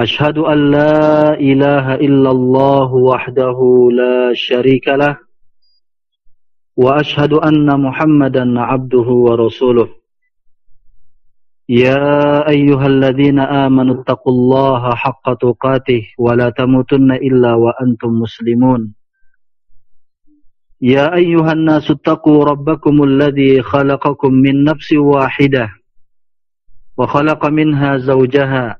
Ashhadu an la ilaha illallah wahdahu la sharika lah. Wa ashhadu anna Muhammadan 'abduhu wa rasuluhu Ya ayyuhalladhina amanu taqullaha haqqa tuqatih wa la tamutunna illa wa antum muslimun. Ya ayyuhan nasu taqu rabbakumul ladhi khalaqakum min nafsin wahidah wa khalaqa minha zawjaha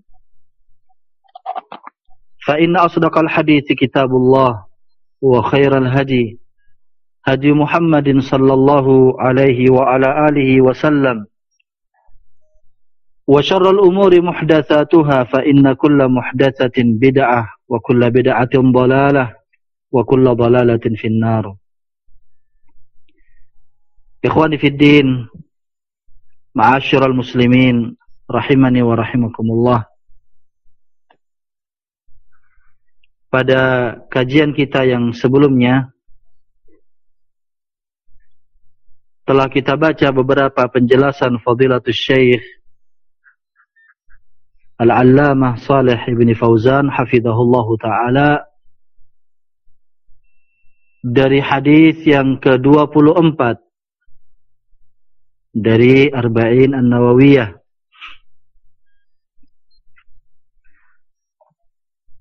فإن أصدق الحديث كتاب الله وخير الهدي. هدي محمد صلى الله عليه وعلى آله وسلم. وشر الأمور محدثاتها فإن كل محدثة بدعة وكل بدعة ضلالة وكل ضلالة في النار. إخواني في الدين معاشر المسلمين رحمني ورحمكم الله. Pada kajian kita yang sebelumnya telah kita baca beberapa penjelasan Fadilatul Syekh Al-Allamah Salih Ibn Fauzan Hafidhahullah Ta'ala dari hadis yang ke-24 dari Arba'in An-Nawawiyah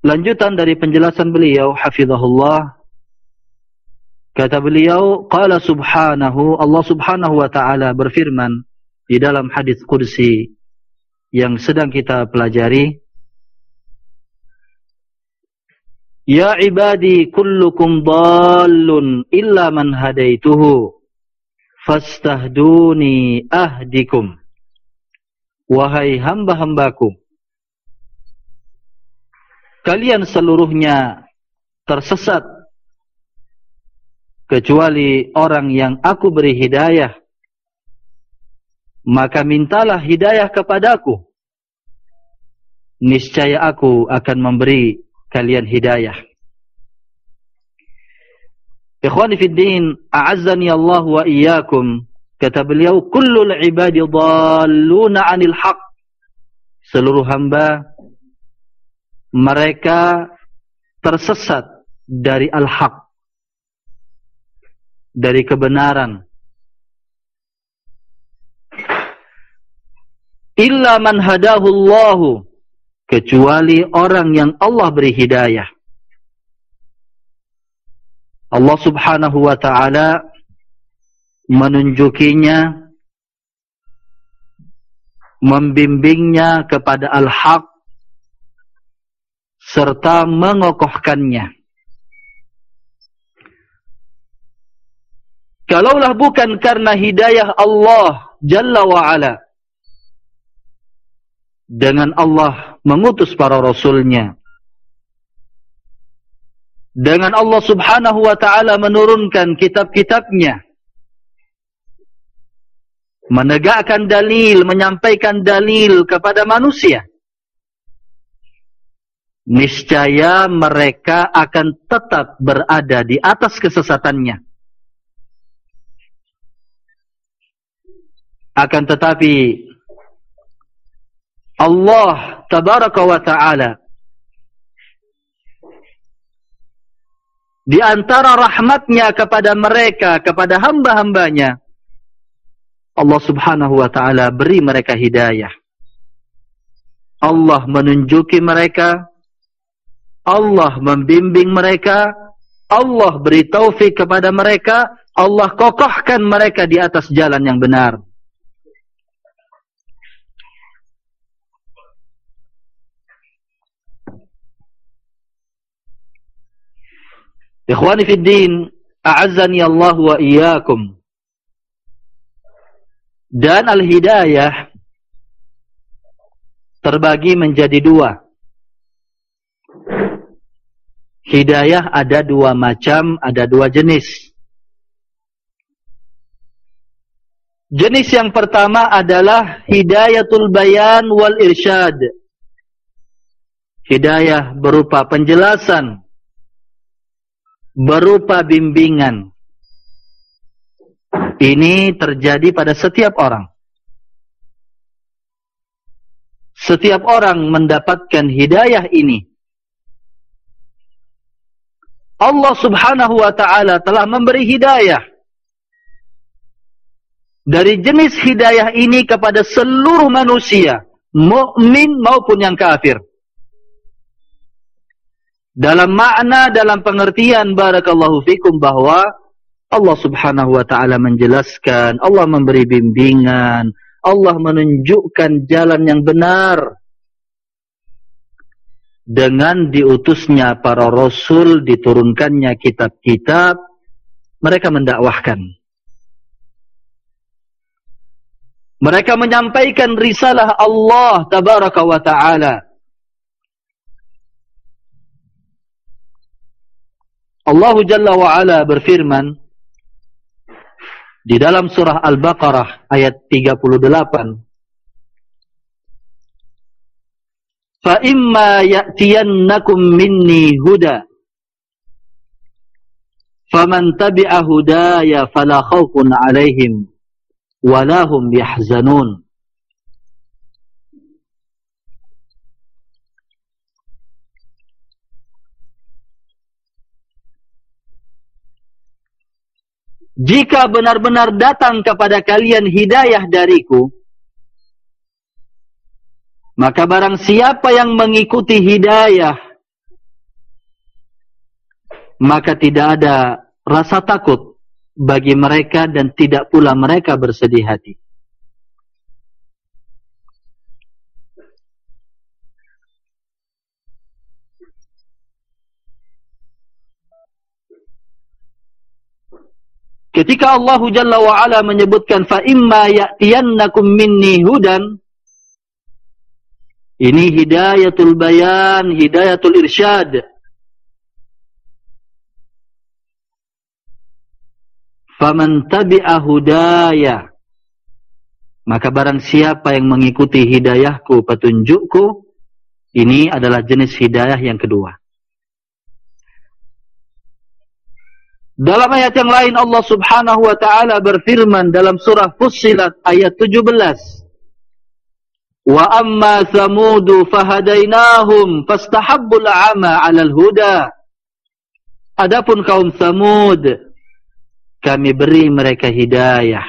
Lanjutan dari penjelasan beliau hafizahullah. Kata beliau qala subhanahu Allah subhanahu wa taala berfirman di dalam hadis qudsi yang sedang kita pelajari. Ya ibadi kullukum dallun illa man hadaituhu fastahduni ahdikum. Wahai hamba-hambaku kalian seluruhnya tersesat. Kecuali orang yang aku beri hidayah. Maka mintalah hidayah kepadaku. Niscaya aku akan memberi kalian hidayah. Ikhwani fi din a'azzani Allah wa iyyakum. Kata beliau kullul ibadi dhalluna 'anil haqq. Seluruh hamba mereka tersesat dari al-haq dari kebenaran. Illa man hadahu Allah kecuali orang yang Allah beri hidayah. Allah Subhanahu wa taala menunjukinya membimbingnya kepada al-haq serta mengokohkannya. Kalaulah bukan karena hidayah Allah Jalla wa'ala. Dengan Allah mengutus para rasulnya. Dengan Allah subhanahu wa ta'ala menurunkan kitab-kitabnya. Menegakkan dalil, menyampaikan dalil kepada manusia niscaya mereka akan tetap berada di atas kesesatannya. Akan tetapi Allah tabaraka wa ta'ala di antara rahmatnya kepada mereka, kepada hamba-hambanya Allah subhanahu wa ta'ala beri mereka hidayah Allah menunjuki mereka, Allah membimbing mereka, Allah beri taufik kepada mereka, Allah kokohkan mereka di atas jalan yang benar. Ikhwani fi din, a'azzani Allah wa iyyakum. Dan al-hidayah terbagi menjadi dua. Hidayah ada dua macam, ada dua jenis. Jenis yang pertama adalah hidayatul bayan wal irsyad. Hidayah berupa penjelasan, berupa bimbingan. Ini terjadi pada setiap orang. Setiap orang mendapatkan hidayah ini. Allah subhanahu wa ta'ala telah memberi hidayah. Dari jenis hidayah ini kepada seluruh manusia. Mu'min maupun yang kafir dalam makna dalam pengertian barakallahu fikum bahwa Allah Subhanahu wa taala menjelaskan, Allah memberi bimbingan, Allah menunjukkan jalan yang benar dengan diutusnya para rasul, diturunkannya kitab-kitab, mereka mendakwahkan. Mereka menyampaikan risalah Allah tabaraka wa taala Allah Jalla wa'ala berfirman di dalam surah Al-Baqarah ayat 38 Fa imma ya'tiyannakum minni huda. Faman tabi'a hudaya fala khawfun 'alaihim wa lahum yahzanun. Jika benar-benar datang kepada kalian hidayah dariku, maka barang siapa yang mengikuti hidayah, maka tidak ada rasa takut bagi mereka dan tidak pula mereka bersedih hati. Ketika Allah Jalla wa Ala menyebutkan fa imma ya'tiyannakum minni hudan ini hidayatul bayan, hidayatul irsyad. Faman tabi'a hudaya maka barang siapa yang mengikuti hidayahku, petunjukku ini adalah jenis hidayah yang kedua. Dalam ayat yang lain Allah subhanahu wa ta'ala berfirman dalam surah Fussilat ayat 17. Wa amma samudu fahadainahum fastahabbul ama alal huda. Adapun kaum samud, kami beri mereka hidayah.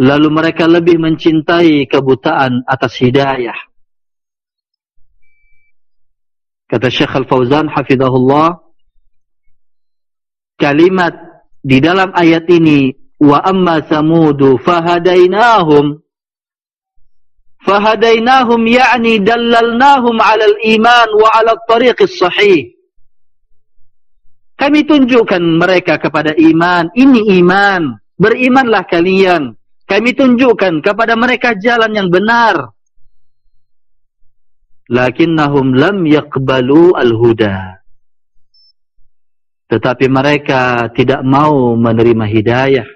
Lalu mereka lebih mencintai kebutaan atas hidayah. Kata Syekh Al-Fawzan hafidhahullah, kalimat di dalam ayat ini wa amma samudu fahadainahum fahadainahum ya'ni dallalnahum 'ala al-iman wa 'ala at-tariqis sahih kami tunjukkan mereka kepada iman. Ini iman. Berimanlah kalian. Kami tunjukkan kepada mereka jalan yang benar. Lakinnahum lam yaqbalu al-huda. Tetapi mereka tidak mau menerima hidayah.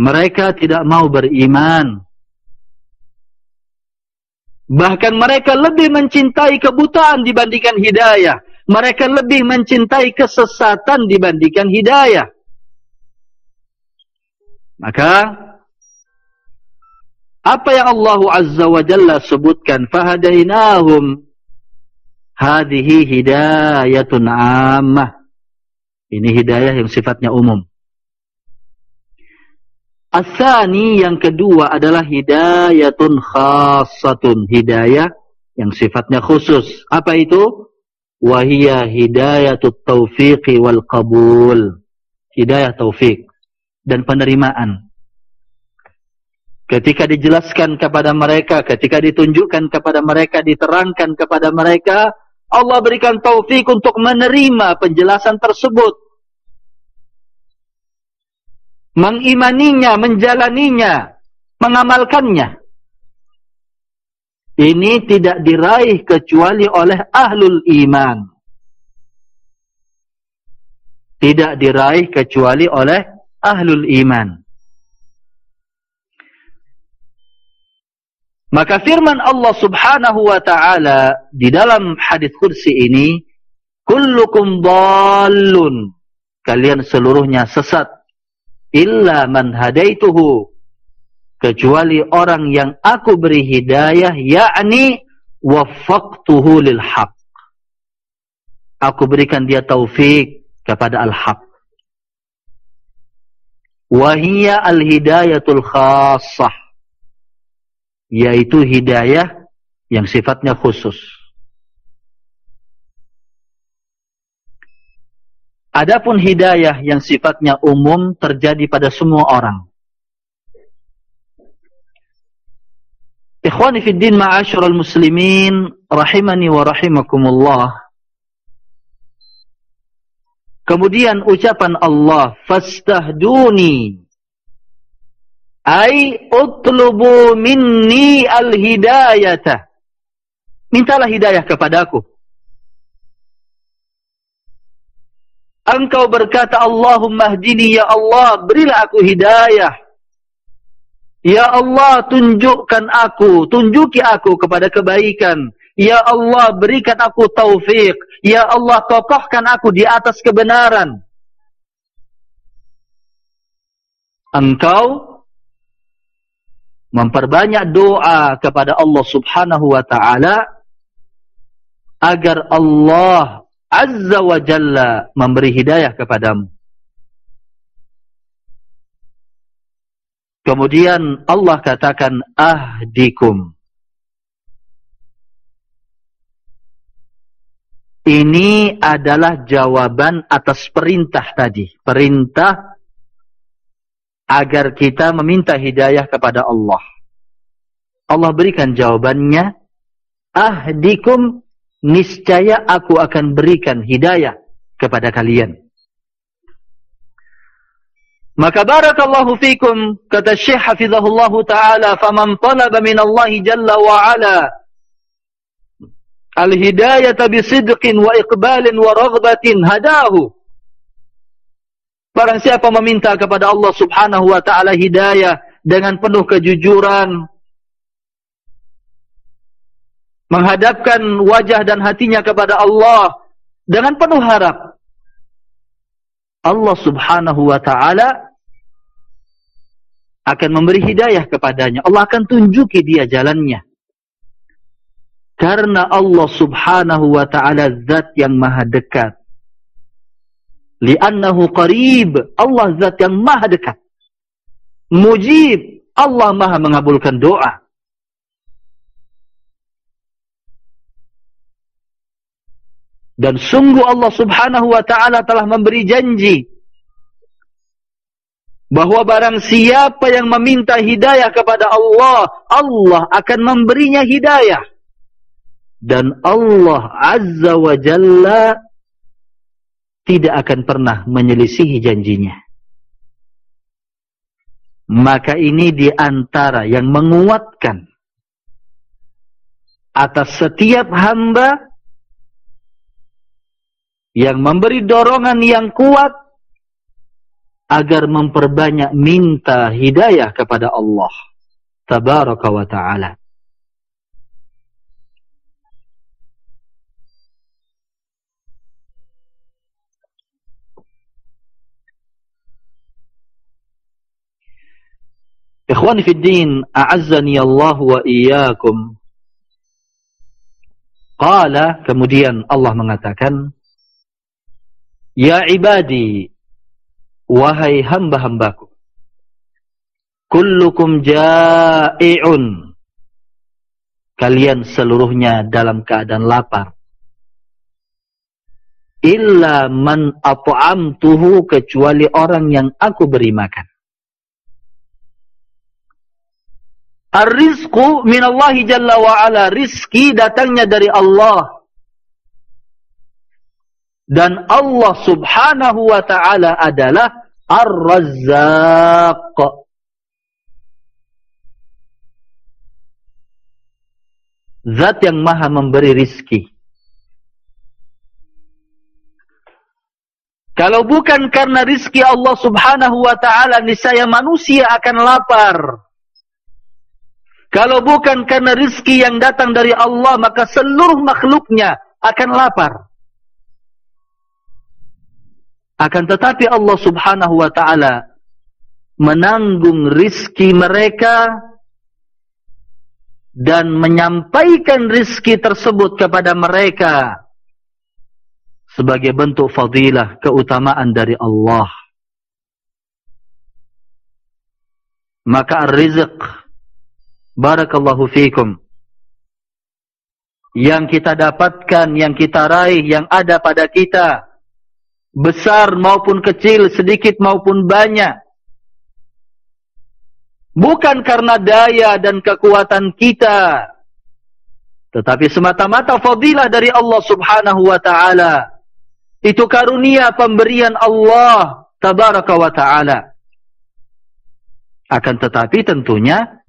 Mereka tidak mau beriman. Bahkan mereka lebih mencintai kebutaan dibandingkan hidayah. Mereka lebih mencintai kesesatan dibandingkan hidayah. Maka apa yang Allah Azza wa Jalla sebutkan fahadainahum Hadihi hidayatun ammah. Ini hidayah yang sifatnya umum. Asani yang kedua adalah hidayatun khasatun. Hidayah yang sifatnya khusus. Apa itu? Wahia hidayatut taufiqi wal qabul. Hidayah taufiq dan penerimaan. Ketika dijelaskan kepada mereka, ketika ditunjukkan kepada mereka, diterangkan kepada mereka, Allah berikan taufik untuk menerima penjelasan tersebut mengimaninya, menjalaninya, mengamalkannya. Ini tidak diraih kecuali oleh ahlul iman. Tidak diraih kecuali oleh ahlul iman. Maka firman Allah subhanahu wa ta'ala di dalam hadis kursi ini, Kullukum dallun. Kalian seluruhnya sesat illa man hadaituhu. Kecuali orang yang aku beri hidayah yakni waffaqtuhu lil haq. Aku berikan dia taufik kepada al haq wa hiya al hidayatul khassah yaitu hidayah yang sifatnya khusus Adapun hidayah yang sifatnya umum terjadi pada semua orang. Ikhwani fi din ma'asyiral muslimin rahimani wa rahimakumullah. Kemudian ucapan Allah fastahduni ay utlubu minni al-hidayata. Mintalah hidayah kepadaku. Engkau berkata Allahumma hdini ya Allah berilah aku hidayah. Ya Allah tunjukkan aku, tunjuki aku kepada kebaikan. Ya Allah berikan aku taufik. Ya Allah tokohkan aku di atas kebenaran. Engkau memperbanyak doa kepada Allah subhanahu wa ta'ala agar Allah Azza wa Jalla memberi hidayah kepadamu. Kemudian Allah katakan ahdikum. Ini adalah jawaban atas perintah tadi. Perintah agar kita meminta hidayah kepada Allah. Allah berikan jawabannya. Ahdikum niscaya aku akan berikan hidayah kepada kalian. Maka barakallahu fikum kata Syekh hafizahullah taala faman talaba min Allah jalla wa ala al hidayah bi sidqin wa iqbalin wa raghbatin hadahu Barang siapa meminta kepada Allah Subhanahu wa taala hidayah dengan penuh kejujuran menghadapkan wajah dan hatinya kepada Allah dengan penuh harap. Allah subhanahu wa ta'ala akan memberi hidayah kepadanya. Allah akan tunjuki dia jalannya. Karena Allah subhanahu wa ta'ala zat yang maha dekat. Li'annahu qarib. Allah zat yang maha dekat. Mujib. Allah maha mengabulkan doa Dan sungguh Allah subhanahu wa ta'ala telah memberi janji. Bahawa barang siapa yang meminta hidayah kepada Allah. Allah akan memberinya hidayah. Dan Allah azza wa jalla. Tidak akan pernah menyelisihi janjinya. Maka ini diantara yang menguatkan. Atas setiap hamba yang memberi dorongan yang kuat agar memperbanyak minta hidayah kepada Allah tabaraka wa taala. Ikhwani fi din a'azzani Allah wa iyyakum. Qala kemudian Allah mengatakan Ya ibadi, wahai hamba-hambaku. kullukum ja'i'un kalian seluruhnya dalam keadaan lapar illa man at'amtuhu kecuali orang yang aku beri makan Ar-rizqu minallahi jalla wa ala. Rizki datangnya dari Allah. Dan Allah subhanahu wa ta'ala adalah Ar-Razzaq. Zat yang maha memberi rizki. Kalau bukan karena rizki Allah subhanahu wa ta'ala, niscaya manusia akan lapar. Kalau bukan karena rizki yang datang dari Allah, maka seluruh makhluknya akan lapar. Akan tetapi Allah subhanahu wa ta'ala menanggung rizki mereka dan menyampaikan rizki tersebut kepada mereka sebagai bentuk fadilah keutamaan dari Allah. Maka ar-rizq Barakallahu fikum. Yang kita dapatkan, yang kita raih, yang ada pada kita. Besar maupun kecil, sedikit maupun banyak. Bukan karena daya dan kekuatan kita. Tetapi semata-mata fadilah dari Allah subhanahu wa ta'ala. Itu karunia pemberian Allah tabaraka wa ta'ala. Akan tetapi tentunya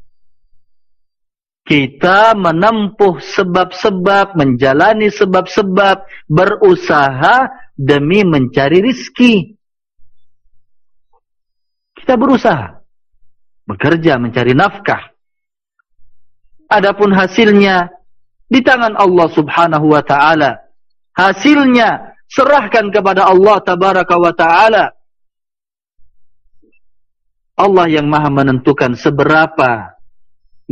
kita menempuh sebab-sebab, menjalani sebab-sebab, berusaha demi mencari rizki. Kita berusaha, bekerja, mencari nafkah. Adapun hasilnya, di tangan Allah subhanahu wa ta'ala. Hasilnya, serahkan kepada Allah tabaraka wa ta'ala. Allah yang maha menentukan seberapa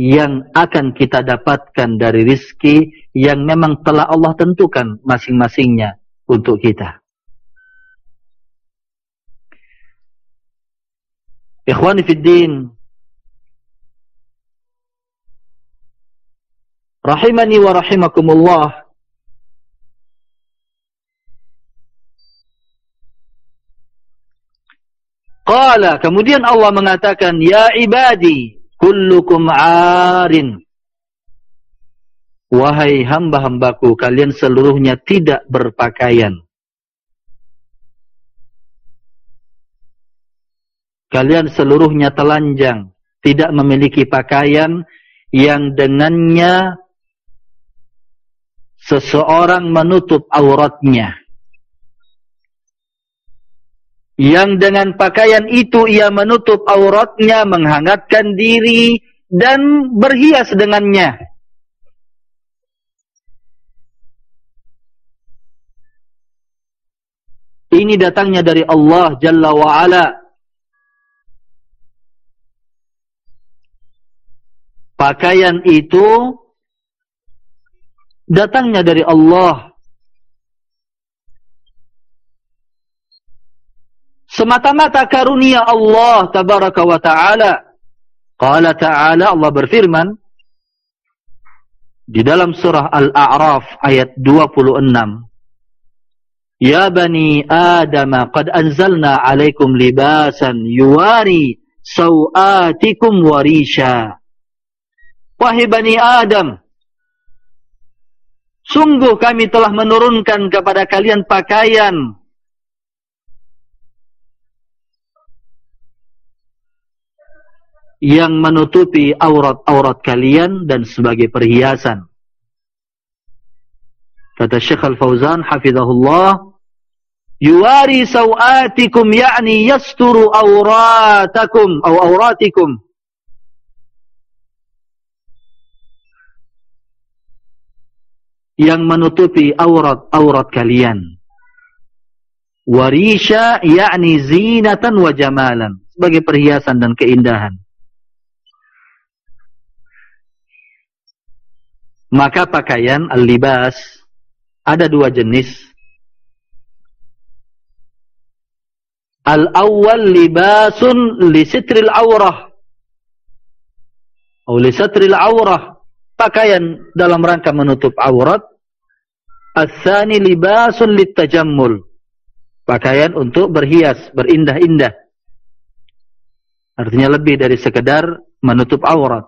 yang akan kita dapatkan dari rizki yang memang telah Allah tentukan masing-masingnya untuk kita. Ikhwani fi din. Rahimani wa rahimakumullah. Qala kemudian Allah mengatakan ya ibadi kullukum arin wahai hamba-hambaku kalian seluruhnya tidak berpakaian kalian seluruhnya telanjang tidak memiliki pakaian yang dengannya seseorang menutup auratnya yang dengan pakaian itu ia menutup auratnya, menghangatkan diri dan berhias dengannya. Ini datangnya dari Allah Jalla wa'ala. Pakaian itu datangnya dari Allah semata-mata karunia Allah tabaraka wa ta'ala. Qala ta'ala Allah berfirman di dalam surah Al-A'raf ayat 26. Ya bani Adam qad anzalna 'alaikum libasan yuwari sawatikum warisha. Wahai bani Adam Sungguh kami telah menurunkan kepada kalian pakaian yang menutupi aurat-aurat kalian dan sebagai perhiasan. Kata Syekh Al-Fauzan hafizahullah, yuwari sawatikum ya'ni yasturu auratakum atau auratikum. Yang menutupi aurat-aurat kalian. Warisha ya'ni zinatan wa jamalan. Sebagai perhiasan dan keindahan. Maka pakaian al-libas ada dua jenis. Al-awwal libasun li sitril awrah. Oleh satril awrah. Pakaian dalam rangka menutup aurat. Asani libasun litajammul. Pakaian untuk berhias, berindah-indah. Artinya lebih dari sekedar menutup aurat.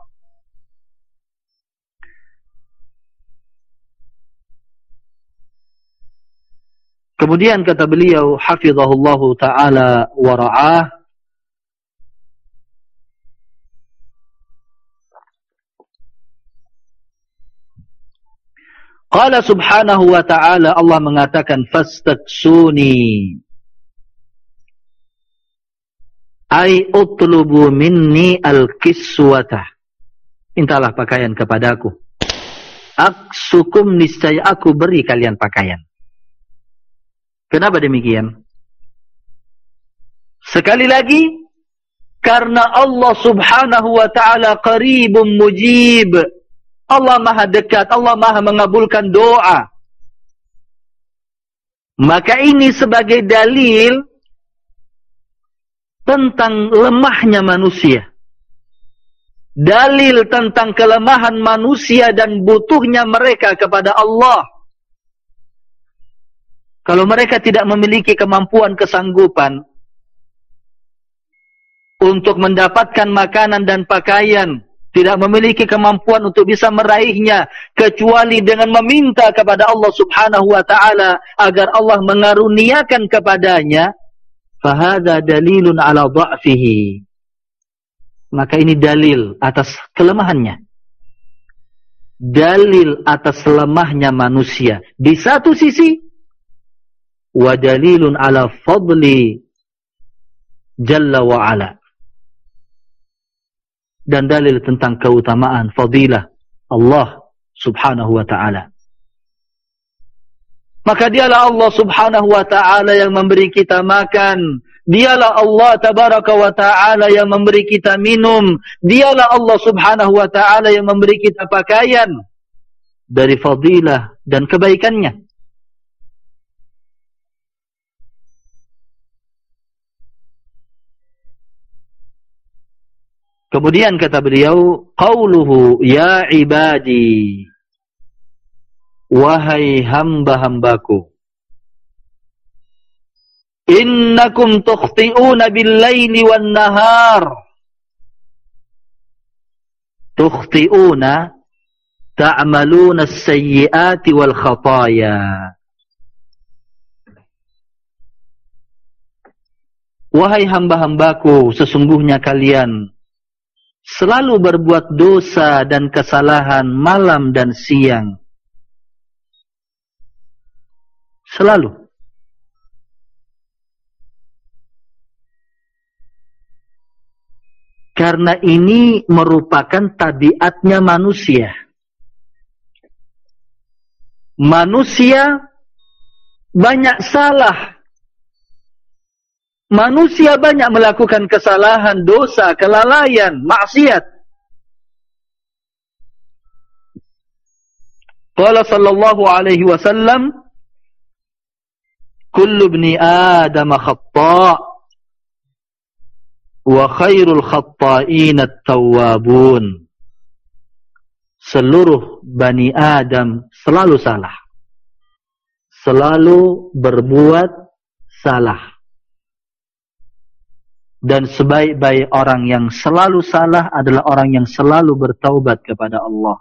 Kemudian kata beliau hafizahullahu taala wa ra'ah Qala subhanahu wa ta'ala Allah mengatakan fastaksuni Ai utlubu minni al-kiswata Mintalah pakaian kepadaku Aksukum niscaya aku beri kalian pakaian Kenapa demikian? Sekali lagi, karena Allah subhanahu wa ta'ala qaribun mujib. Allah maha dekat, Allah maha mengabulkan doa. Maka ini sebagai dalil tentang lemahnya manusia. Dalil tentang kelemahan manusia dan butuhnya mereka kepada Allah. Kalau mereka tidak memiliki kemampuan kesanggupan untuk mendapatkan makanan dan pakaian, tidak memiliki kemampuan untuk bisa meraihnya kecuali dengan meminta kepada Allah Subhanahu wa taala agar Allah mengaruniakan kepadanya, fahada dalilun ala dha'fihi. Maka ini dalil atas kelemahannya. Dalil atas lemahnya manusia. Di satu sisi, wa dalilun ala fadli jalla wa ala dan dalil tentang keutamaan fadilah Allah subhanahu wa ta'ala. Maka dialah Allah subhanahu wa ta'ala yang memberi kita makan. Dialah Allah tabaraka wa ta'ala yang memberi kita minum. Dialah Allah subhanahu wa ta'ala yang memberi kita pakaian. Dari fadilah dan kebaikannya Kemudian kata beliau, qauluhu ya ibadi wahai hamba-hambaku innakum tukhti'una bil-laili wan-nahar. Tukhti'una ta'maluna as-sayyi'ati wal-khataya. Wahai hamba-hambaku sesungguhnya kalian selalu berbuat dosa dan kesalahan malam dan siang. Selalu. Karena ini merupakan tabiatnya manusia. Manusia banyak salah Manusia banyak melakukan kesalahan, dosa, kelalaian, maksiat. Qala sallallahu alaihi wasallam Kullu ibni Adam khata' wa khairul khata'in at-tawwabun Seluruh bani Adam selalu salah. Selalu berbuat salah dan sebaik-baik orang yang selalu salah adalah orang yang selalu bertaubat kepada Allah.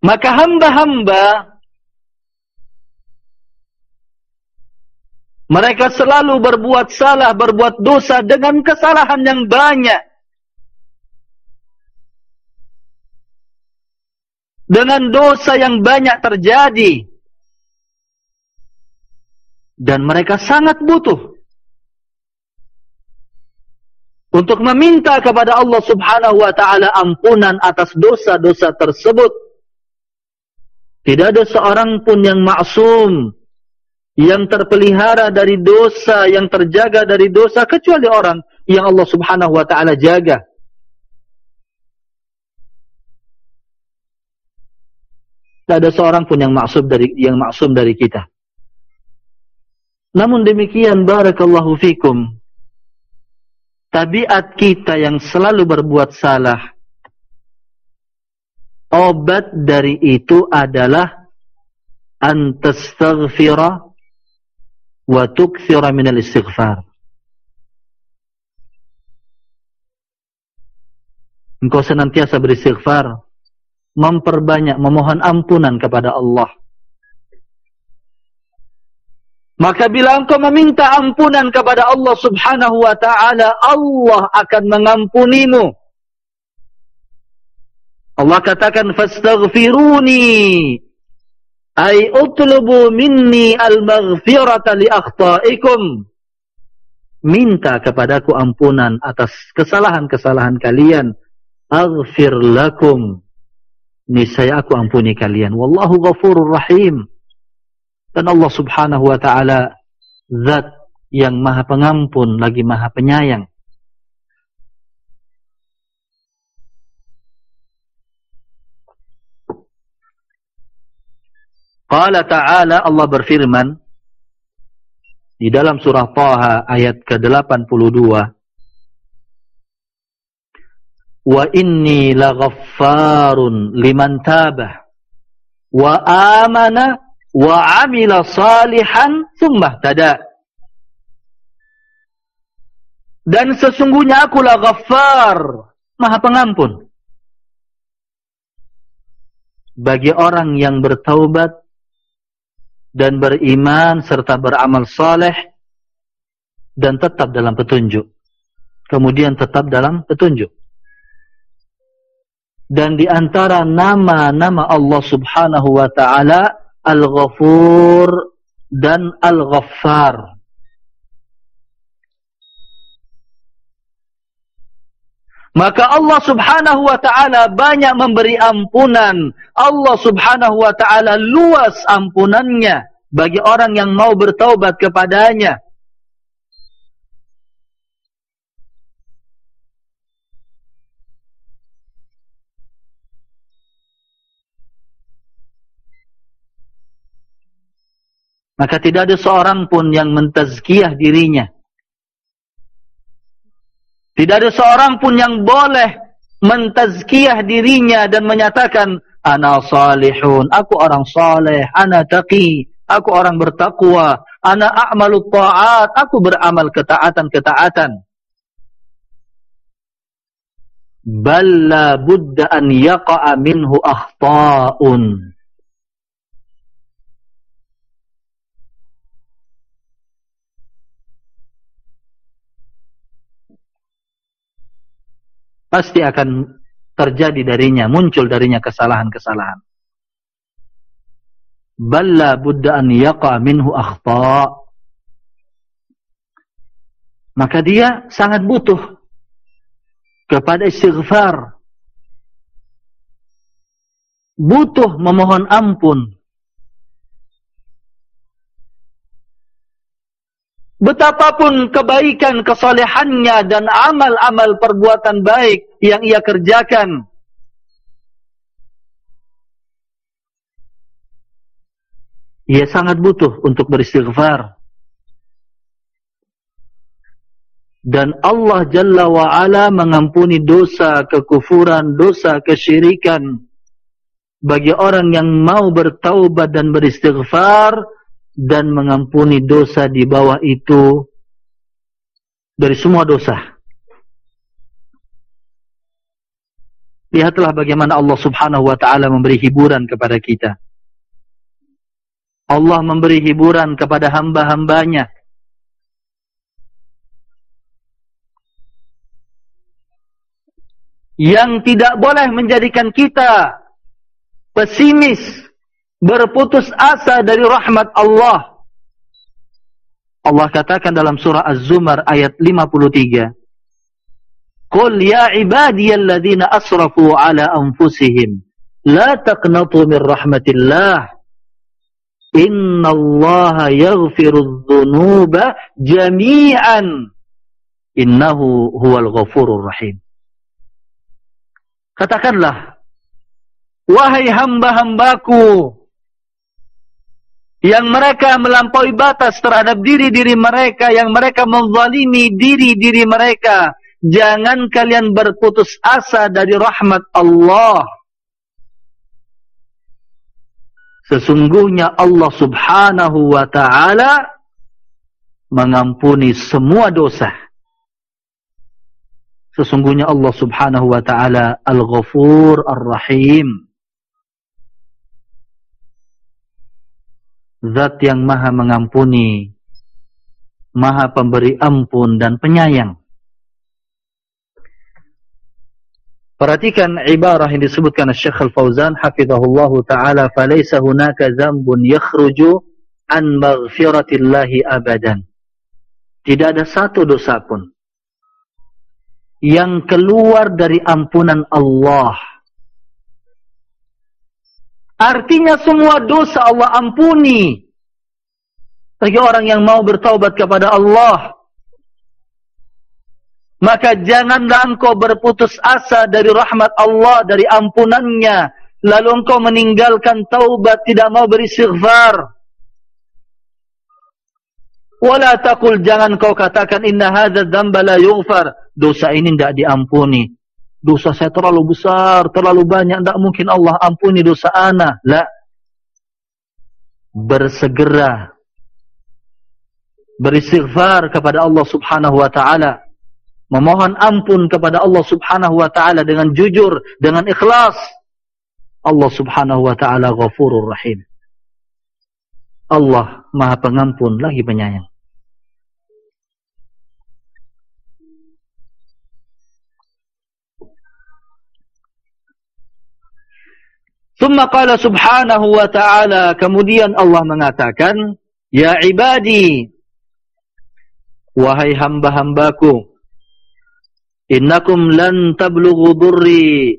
Maka hamba-hamba mereka selalu berbuat salah, berbuat dosa dengan kesalahan yang banyak. Dengan dosa yang banyak terjadi dan mereka sangat butuh untuk meminta kepada Allah Subhanahu wa taala ampunan atas dosa-dosa tersebut. Tidak ada seorang pun yang maksum yang terpelihara dari dosa, yang terjaga dari dosa kecuali orang yang Allah Subhanahu wa taala jaga. Tidak ada seorang pun yang maksum dari yang maksum dari kita. Namun demikian barakallahu fikum. Tabiat kita yang selalu berbuat salah. Obat dari itu adalah antastaghfira wa tukthira minal istighfar. Engkau senantiasa beristighfar, memperbanyak memohon ampunan kepada Allah. Maka bila engkau meminta ampunan kepada Allah subhanahu wa ta'ala, Allah akan mengampunimu. Allah katakan, فَاسْتَغْفِرُونِي أَيْ أُطْلُبُوا مِنِّي أَلْمَغْفِرَةَ لِأَخْطَائِكُمْ Minta kepadaku ampunan atas kesalahan-kesalahan kalian. أَغْفِرْ لَكُمْ Nisaya aku ampuni kalian. Wallahu ghafurur rahim. Dan Allah subhanahu wa ta'ala Zat yang maha pengampun lagi maha penyayang. Qala ta'ala Allah berfirman Di dalam surah Taha ayat ke-82 Wa inni laghaffarun liman tabah Wa amana wa amila salihan thumma tada dan sesungguhnya akulah ghaffar maha pengampun. Bagi orang yang bertaubat dan beriman serta beramal saleh dan tetap dalam petunjuk. Kemudian tetap dalam petunjuk. Dan di antara nama-nama Allah Subhanahu wa taala Al-Ghafur dan Al-Ghaffar. Maka Allah subhanahu wa ta'ala banyak memberi ampunan. Allah subhanahu wa ta'ala luas ampunannya bagi orang yang mau bertaubat kepadanya. Maka tidak ada seorang pun yang mentazkiyah dirinya. Tidak ada seorang pun yang boleh mentazkiyah dirinya dan menyatakan ana salihun, aku orang saleh, ana taqi, aku orang bertakwa, ana a'malu ta'at, aku beramal ketaatan-ketaatan. Balla budda an yaqa'a minhu akhta'un. Pasti akan terjadi darinya, muncul darinya kesalahan-kesalahan. Balla budda an yaqa minhu akhta. Maka dia sangat butuh kepada istighfar. Butuh memohon ampun Betapapun kebaikan, kesalehannya dan amal-amal perbuatan baik yang ia kerjakan. Ia sangat butuh untuk beristighfar. Dan Allah Jalla wa'ala mengampuni dosa kekufuran, dosa kesyirikan. Bagi orang yang mau bertaubat dan beristighfar, dan mengampuni dosa di bawah itu dari semua dosa. Lihatlah bagaimana Allah subhanahu wa ta'ala memberi hiburan kepada kita. Allah memberi hiburan kepada hamba-hambanya. Yang tidak boleh menjadikan kita pesimis berputus asa dari rahmat Allah. Allah katakan dalam surah Az-Zumar ayat 53. Qul ya ibadiyalladzina asrafu ala anfusihim la taqnatu min rahmatillah. Innallaha yaghfiru dzunuba jami'an. Innahu huwal ghafurur rahim. Katakanlah wahai hamba-hambaku Yang mereka melampaui batas terhadap diri-diri mereka. Yang mereka menzalimi diri-diri mereka. Jangan kalian berputus asa dari rahmat Allah. Sesungguhnya Allah subhanahu wa ta'ala mengampuni semua dosa. Sesungguhnya Allah subhanahu wa ta'ala al-ghafur ar-rahim. Zat yang maha mengampuni, maha pemberi ampun dan penyayang. Perhatikan ibarah yang disebutkan Syekh Al-Fauzan hafizahullah taala falaysa hunaka dhanbun yakhruju an maghfiratillahi abadan. Tidak ada satu dosa pun yang keluar dari ampunan Allah. Artinya semua dosa Allah ampuni. Bagi orang yang mau bertaubat kepada Allah, maka janganlah engkau berputus asa dari rahmat Allah, dari ampunannya. Lalu engkau meninggalkan taubat, tidak mau beristighfar. Wala taqul jangan kau katakan inna hadza dzamba la yughfar. Dosa ini tidak diampuni. Dosa saya terlalu besar, terlalu banyak, tidak mungkin Allah ampuni dosa ana. La. Bersegera beristighfar kepada Allah Subhanahu wa taala memohon ampun kepada Allah subhanahu wa ta'ala dengan jujur, dengan ikhlas. Allah subhanahu wa ta'ala ghafurur rahim. Allah maha pengampun lagi penyayang. Thumma qala subhanahu wa ta'ala kemudian Allah mengatakan Ya ibadi Wahai hamba-hambaku innakum lan tablughu durri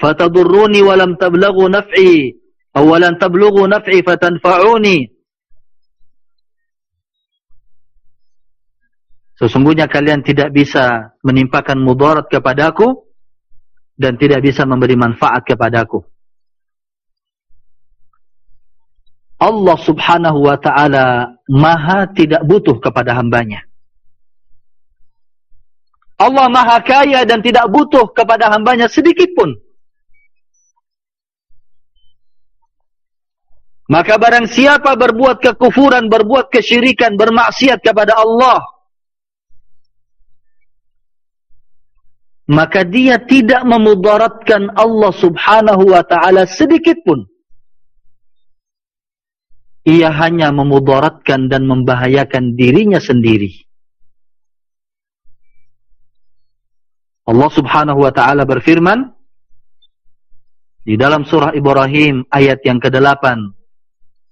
fatadurruni wa lam tablughu naf'i aw lan tablughu naf'i fatanfa'uni. Sesungguhnya kalian tidak bisa menimpakan mudarat kepadaku dan tidak bisa memberi manfaat kepadaku. Allah subhanahu wa ta'ala maha tidak butuh kepada hambanya. Allah maha kaya dan tidak butuh kepada hambanya sedikit pun. Maka barang siapa berbuat kekufuran, berbuat kesyirikan, bermaksiat kepada Allah. Maka dia tidak memudaratkan Allah subhanahu wa ta'ala sedikit pun. Ia hanya memudaratkan dan membahayakan dirinya sendiri. Allah subhanahu wa ta'ala berfirman di dalam surah Ibrahim ayat yang ke-8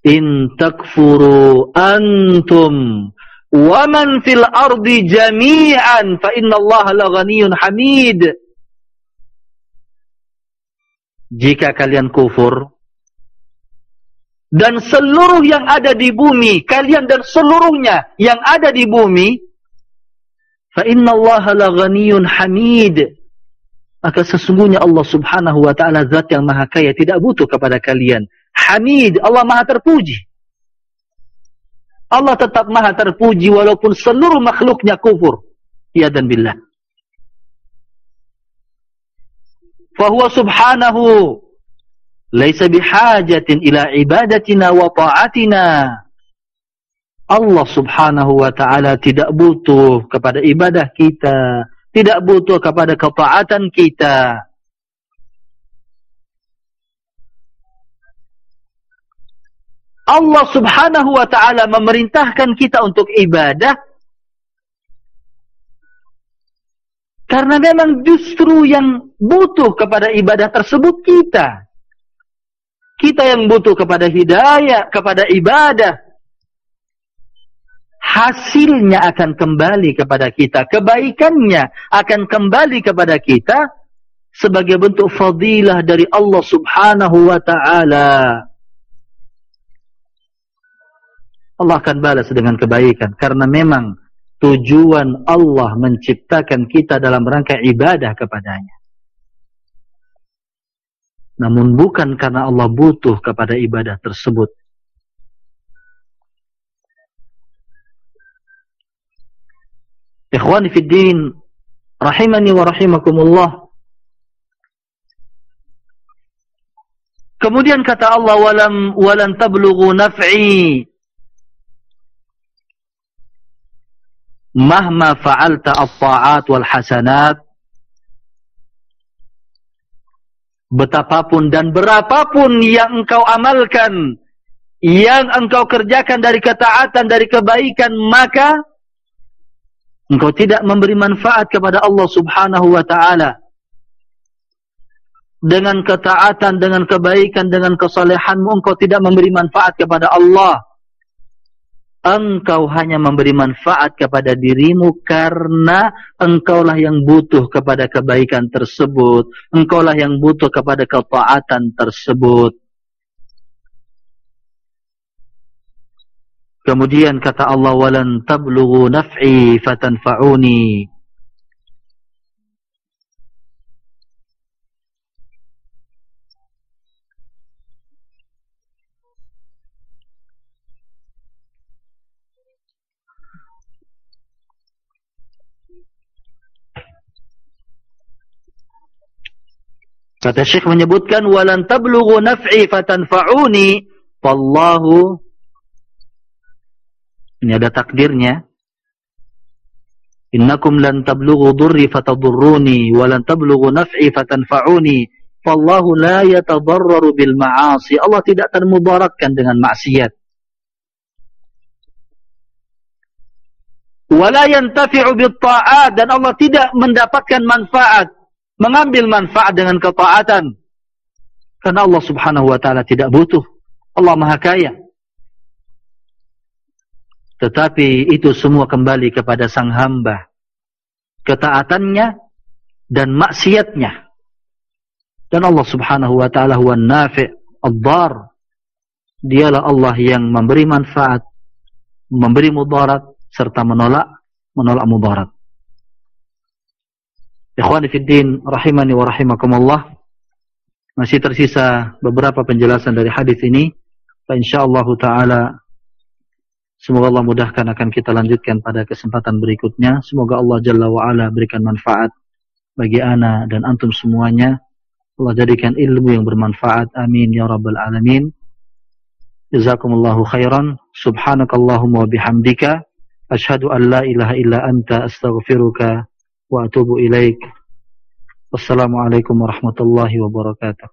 In takfuru antum wa man fil ardi jami'an fa inna Allah la ghaniyun hamid. Jika kalian kufur dan seluruh yang ada di bumi kalian dan seluruhnya yang ada di bumi fa inna Allah la ghaniyun hamid. Maka sesungguhnya Allah Subhanahu wa taala zat yang maha kaya tidak butuh kepada kalian. Hamid Allah maha terpuji Allah tetap maha terpuji walaupun seluruh makhluknya kufur ya dan billah fa huwa subhanahu laisa bihajatin ila ibadatina wa ta'atina Allah subhanahu wa ta'ala tidak butuh kepada ibadah kita. Tidak butuh kepada ketaatan kita. Allah subhanahu wa ta'ala memerintahkan kita untuk ibadah. Karena memang justru yang butuh kepada ibadah tersebut kita. Kita yang butuh kepada hidayah, kepada ibadah hasilnya akan kembali kepada kita. Kebaikannya akan kembali kepada kita sebagai bentuk fadilah dari Allah subhanahu wa ta'ala. Allah akan balas dengan kebaikan. Karena memang tujuan Allah menciptakan kita dalam rangka ibadah kepadanya. namun bukan karena Allah butuh kepada ibadah tersebut. Ikhwani fi din, rahimani wa rahimakumullah. Kemudian kata Allah walam walan tablughu naf'i mahma fa'alta at-ta'at wal hasanat betapapun dan berapapun yang engkau amalkan yang engkau kerjakan dari ketaatan dari kebaikan maka engkau tidak memberi manfaat kepada Allah Subhanahu wa taala. Dengan ketaatan dengan kebaikan dengan kesalehanmu engkau tidak memberi manfaat kepada Allah engkau hanya memberi manfaat kepada dirimu karena engkaulah yang butuh kepada kebaikan tersebut. Engkaulah yang butuh kepada ketaatan tersebut. Kemudian kata Allah walan tablughu naf'i fatanfa'uni Kata Syekh menyebutkan walan tablughu naf'i fatanfa'uni. Wallahu. Ini ada takdirnya. Innakum lan tablughu dhurri fatadurruni walan tablughu naf'i fatanfa'uni. Wallahu la yatadarraru bil ma'asi. Allah tidak termudaratkan dengan maksiat. Wala yantafi'u bit ta'at. Dan Allah tidak mendapatkan manfaat mengambil manfaat dengan ketaatan. Karena Allah subhanahu wa ta'ala tidak butuh. Allah maha kaya. Tetapi itu semua kembali kepada sang hamba. Ketaatannya dan maksiatnya. Dan Allah subhanahu wa ta'ala huwa nafi' al-dar. Dialah Allah yang memberi manfaat, memberi mudarat, serta menolak menolak mudarat. Ikhwani Fiddin rahimani wa rahimakumullah. Masih tersisa beberapa penjelasan dari hadis ini. Insyaallah taala semoga Allah mudahkan akan kita lanjutkan pada kesempatan berikutnya. Semoga Allah jalla wa ala berikan manfaat bagi ana dan antum semuanya. Allah jadikan ilmu yang bermanfaat. Amin ya rabbal alamin. Jazakumullahu khairan. Subhanakallahumma bihamdika. Ashhadu an la ilaha illa anta astaghfiruka wa atubu ilaik. Wassalamualaikum warahmatullahi wabarakatuh.